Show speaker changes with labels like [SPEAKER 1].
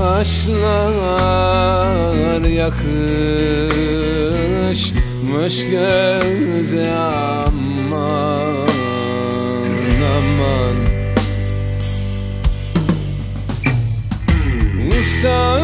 [SPEAKER 1] Kaşlar yakışmış göze aman aman. Usandım